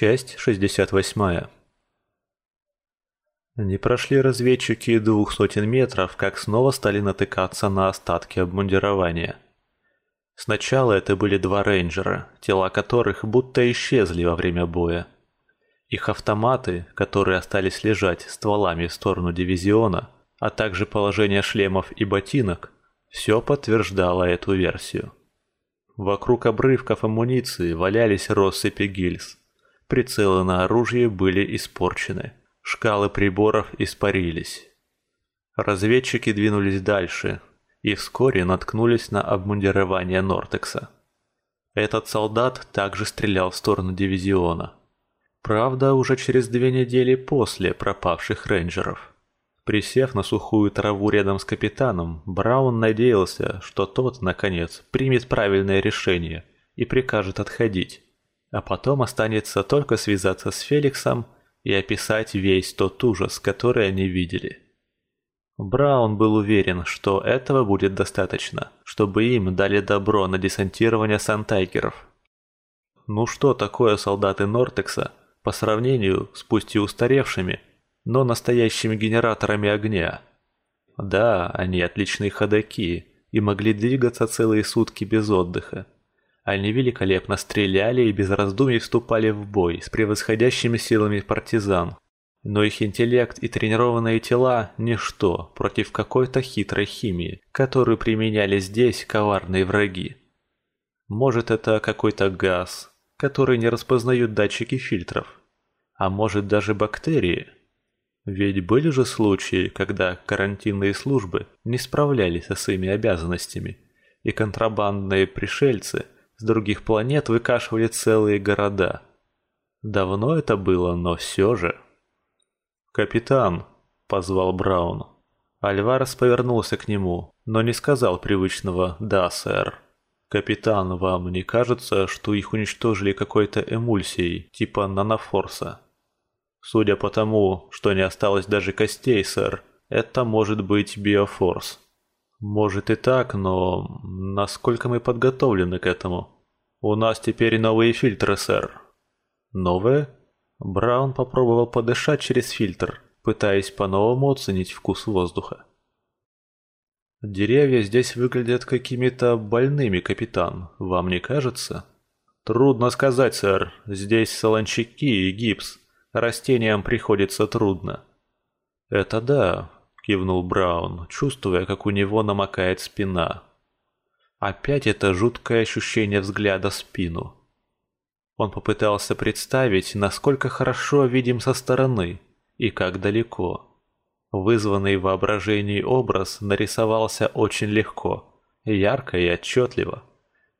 Часть 68. Не прошли разведчики двух сотен метров, как снова стали натыкаться на остатки обмундирования. Сначала это были два рейнджера, тела которых будто исчезли во время боя. Их автоматы, которые остались лежать стволами в сторону дивизиона, а также положение шлемов и ботинок, все подтверждало эту версию. Вокруг обрывков амуниции валялись россыпи гильз. Прицелы на оружие были испорчены. Шкалы приборов испарились. Разведчики двинулись дальше и вскоре наткнулись на обмундирование Нортекса. Этот солдат также стрелял в сторону дивизиона. Правда, уже через две недели после пропавших рейнджеров. Присев на сухую траву рядом с капитаном, Браун надеялся, что тот, наконец, примет правильное решение и прикажет отходить, а потом останется только связаться с Феликсом и описать весь тот ужас, который они видели. Браун был уверен, что этого будет достаточно, чтобы им дали добро на десантирование сантайгеров. Ну что такое солдаты Нортекса по сравнению с пусть и устаревшими, но настоящими генераторами огня. Да, они отличные ходаки и могли двигаться целые сутки без отдыха. Они великолепно стреляли и без раздумий вступали в бой с превосходящими силами партизан. Но их интеллект и тренированные тела – ничто против какой-то хитрой химии, которую применяли здесь коварные враги. Может это какой-то газ, который не распознают датчики фильтров. А может даже бактерии – ведь были же случаи, когда карантинные службы не справлялись со своими обязанностями, и контрабандные пришельцы с других планет выкашивали целые города. Давно это было, но все же... «Капитан!» — позвал Браун. Альварес повернулся к нему, но не сказал привычного «да, сэр». «Капитан, вам не кажется, что их уничтожили какой-то эмульсией, типа нанофорса?» Судя по тому, что не осталось даже костей, сэр, это может быть биофорс. Может и так, но насколько мы подготовлены к этому? У нас теперь новые фильтры, сэр. Новые? Браун попробовал подышать через фильтр, пытаясь по-новому оценить вкус воздуха. Деревья здесь выглядят какими-то больными, капитан, вам не кажется? Трудно сказать, сэр. Здесь солончаки и гипс. Растениям приходится трудно. Это да, кивнул Браун, чувствуя, как у него намокает спина. Опять это жуткое ощущение взгляда в спину. Он попытался представить, насколько хорошо видим со стороны и как далеко. Вызванный в воображении образ нарисовался очень легко, ярко и отчетливо.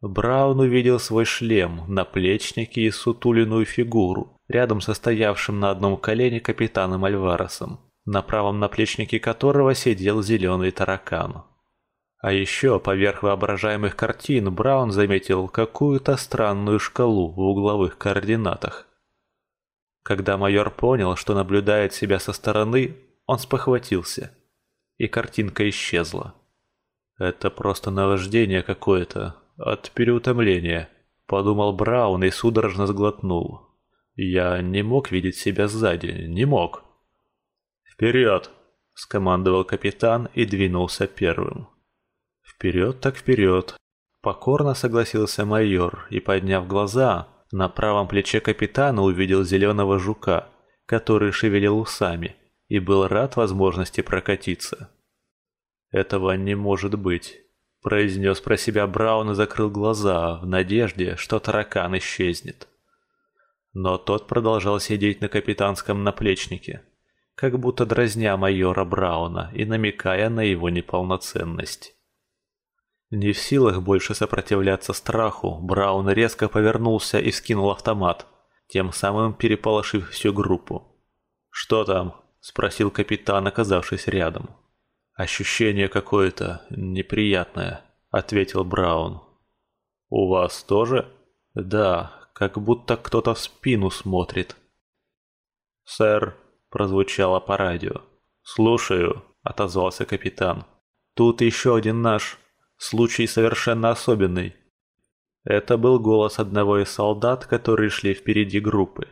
Браун увидел свой шлем, наплечники и сутулиную фигуру, рядом со стоявшим на одном колене капитаном Альваресом, на правом наплечнике которого сидел зеленый таракан. А еще поверх воображаемых картин Браун заметил какую-то странную шкалу в угловых координатах. Когда майор понял, что наблюдает себя со стороны, он спохватился, и картинка исчезла. «Это просто наваждение какое-то, от переутомления», — подумал Браун и судорожно сглотнул. Я не мог видеть себя сзади, не мог. «Вперед!» — скомандовал капитан и двинулся первым. «Вперед так вперед!» Покорно согласился майор и, подняв глаза, на правом плече капитана увидел зеленого жука, который шевелил усами и был рад возможности прокатиться. «Этого не может быть», — произнес про себя Браун и закрыл глаза в надежде, что таракан исчезнет. Но тот продолжал сидеть на капитанском наплечнике, как будто дразня майора Брауна и намекая на его неполноценность. Не в силах больше сопротивляться страху, Браун резко повернулся и скинул автомат, тем самым переполошив всю группу. «Что там?» – спросил капитан, оказавшись рядом. «Ощущение какое-то неприятное», – ответил Браун. «У вас тоже?» «Да, как будто кто-то в спину смотрит. «Сэр», — прозвучало по радио. «Слушаю», — отозвался капитан. «Тут еще один наш. Случай совершенно особенный». Это был голос одного из солдат, которые шли впереди группы.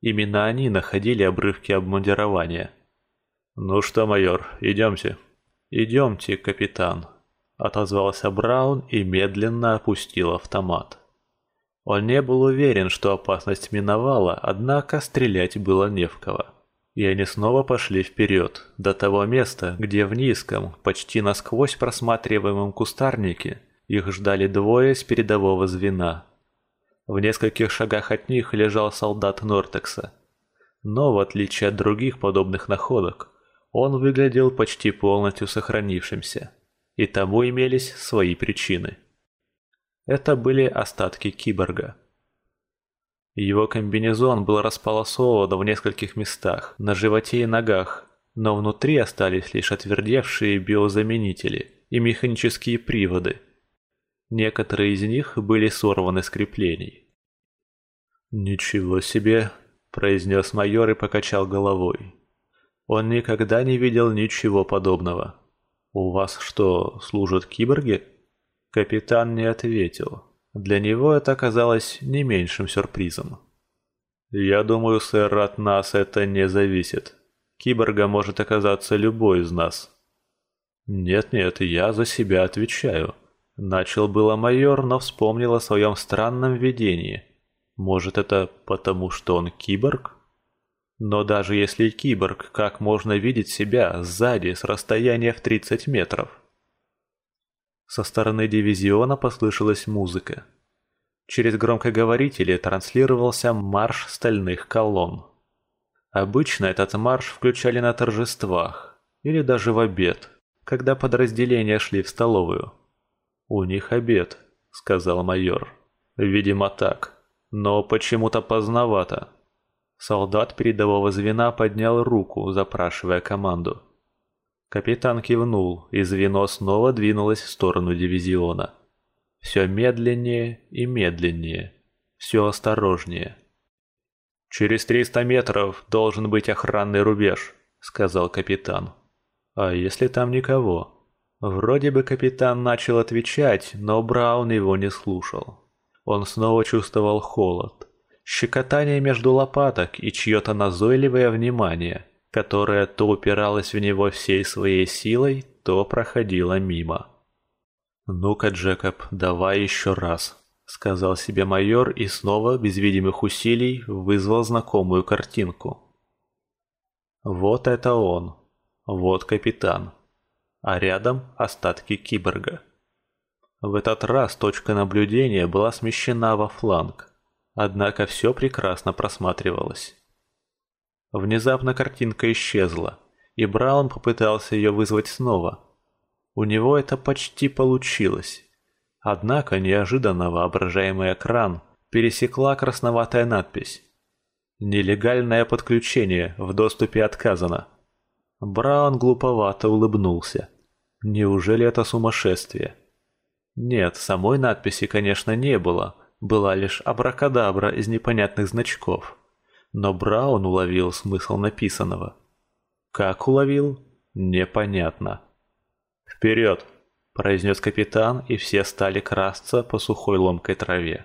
Именно они находили обрывки обмундирования. «Ну что, майор, идемте?» «Идемте, капитан», — отозвался Браун и медленно опустил автомат. Он не был уверен, что опасность миновала, однако стрелять было не в кого. И они снова пошли вперед, до того места, где в низком, почти насквозь просматриваемом кустарнике их ждали двое с передового звена. В нескольких шагах от них лежал солдат Нортекса. Но, в отличие от других подобных находок, он выглядел почти полностью сохранившимся, и тому имелись свои причины. Это были остатки киборга. Его комбинезон был располосован в нескольких местах, на животе и ногах, но внутри остались лишь отвердевшие биозаменители и механические приводы – Некоторые из них были сорваны с креплений. «Ничего себе!» – произнес майор и покачал головой. Он никогда не видел ничего подобного. «У вас что, служат киборги?» Капитан не ответил. Для него это оказалось не меньшим сюрпризом. «Я думаю, сэр, от нас это не зависит. Киборга может оказаться любой из нас». «Нет-нет, я за себя отвечаю», Начал было майор, но вспомнил о своем странном видении. Может, это потому, что он киборг? Но даже если киборг, как можно видеть себя сзади с расстояния в 30 метров? Со стороны дивизиона послышалась музыка. Через громкоговорители транслировался марш стальных колонн. Обычно этот марш включали на торжествах или даже в обед, когда подразделения шли в столовую. «У них обед», — сказал майор. «Видимо, так. Но почему-то поздновато». Солдат передового звена поднял руку, запрашивая команду. Капитан кивнул, и звено снова двинулось в сторону дивизиона. Все медленнее и медленнее, все осторожнее. «Через триста метров должен быть охранный рубеж», — сказал капитан. «А если там никого?» Вроде бы капитан начал отвечать, но Браун его не слушал. Он снова чувствовал холод, щекотание между лопаток и чье-то назойливое внимание, которое то упиралось в него всей своей силой, то проходило мимо. «Ну-ка, Джекоб, давай еще раз», — сказал себе майор и снова, без видимых усилий, вызвал знакомую картинку. Вот это он. Вот капитан а рядом остатки киборга. В этот раз точка наблюдения была смещена во фланг, однако все прекрасно просматривалось. Внезапно картинка исчезла, и Браун попытался ее вызвать снова. У него это почти получилось. Однако неожиданно воображаемый экран пересекла красноватая надпись «Нелегальное подключение в доступе отказано». Браун глуповато улыбнулся. Неужели это сумасшествие? Нет, самой надписи, конечно, не было. Была лишь абракадабра из непонятных значков. Но Браун уловил смысл написанного. Как уловил? Непонятно. «Вперед!» – произнес капитан, и все стали красться по сухой ломкой траве.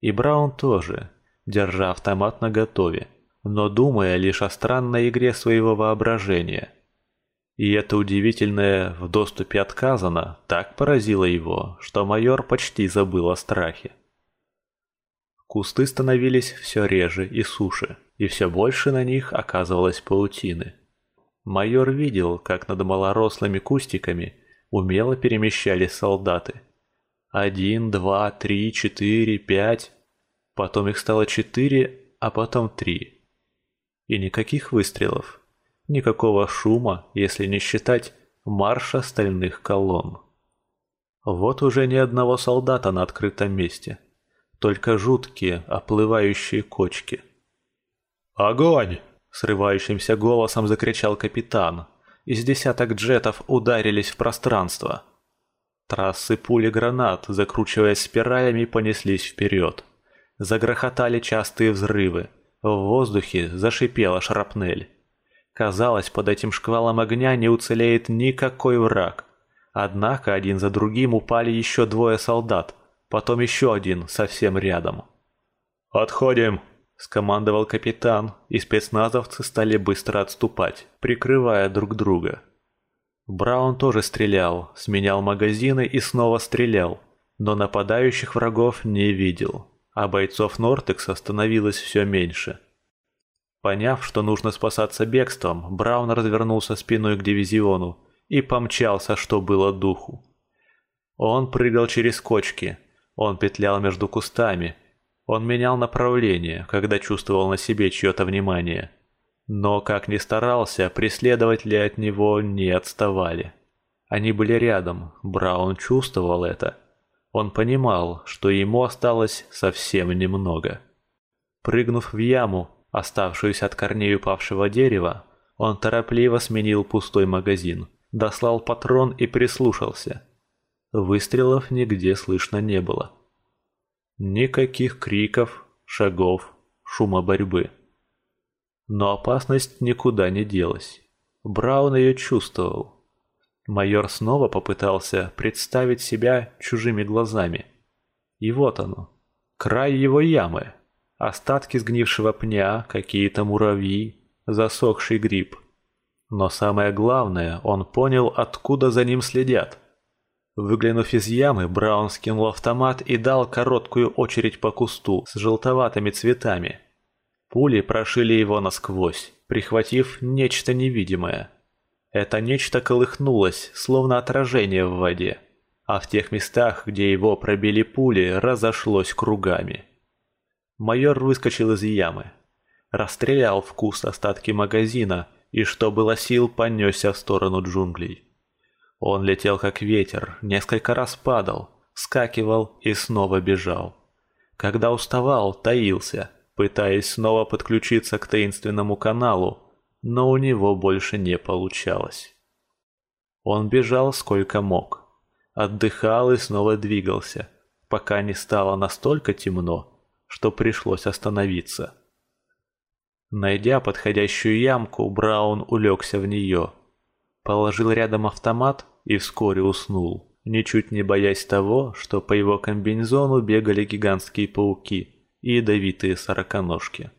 И Браун тоже, держа автомат наготове но думая лишь о странной игре своего воображения. И это удивительное «в доступе отказано» так поразило его, что майор почти забыл о страхе. Кусты становились все реже и суше, и все больше на них оказывалось паутины. Майор видел, как над малорослыми кустиками умело перемещались солдаты. Один, два, три, четыре, пять. Потом их стало четыре, а потом три. И никаких выстрелов. Никакого шума, если не считать марша стальных колонн. Вот уже ни одного солдата на открытом месте. Только жуткие, оплывающие кочки. «Огонь!» — срывающимся голосом закричал капитан. Из десяток джетов ударились в пространство. Трассы пули гранат, закручиваясь спиралями, понеслись вперед. Загрохотали частые взрывы. В воздухе зашипела шрапнель. Казалось, под этим шквалом огня не уцелеет никакой враг. Однако один за другим упали еще двое солдат, потом еще один совсем рядом. «Отходим!» — скомандовал капитан, и спецназовцы стали быстро отступать, прикрывая друг друга. Браун тоже стрелял, сменял магазины и снова стрелял, но нападающих врагов не видел, а бойцов Нортекса становилось все меньше. Поняв, что нужно спасаться бегством, Браун развернулся спиной к дивизиону и помчался, что было духу. Он прыгал через кочки, он петлял между кустами, он менял направление, когда чувствовал на себе чье-то внимание. Но, как ни старался, преследователи от него не отставали. Они были рядом, Браун чувствовал это. Он понимал, что ему осталось совсем немного. Прыгнув в яму, оставшуюся от корней упавшего дерева, он торопливо сменил пустой магазин, дослал патрон и прислушался. Выстрелов нигде слышно не было. Никаких криков, шагов, шума борьбы. Но опасность никуда не делась. Браун ее чувствовал. Майор снова попытался представить себя чужими глазами. И вот оно, край его ямы. Остатки сгнившего пня, какие-то муравьи, засохший гриб. Но самое главное, он понял, откуда за ним следят – Выглянув из ямы, Браун скинул автомат и дал короткую очередь по кусту с желтоватыми цветами. Пули прошили его насквозь, прихватив нечто невидимое. Это нечто колыхнулось, словно отражение в воде, а в тех местах, где его пробили пули, разошлось кругами. Майор выскочил из ямы, расстрелял в куст остатки магазина и, что было сил, понесся в сторону джунглей. Он летел как ветер, несколько раз падал, скакивал и снова бежал. Когда уставал, таился, пытаясь снова подключиться к таинственному каналу, но у него больше не получалось. Он бежал сколько мог, отдыхал и снова двигался, пока не стало настолько темно, что пришлось остановиться. Найдя подходящую ямку, Браун улегся в нее – положил рядом автомат и вскоре уснул, ничуть не боясь того, что по его комбинезону бегали гигантские пауки и ядовитые сороконожки.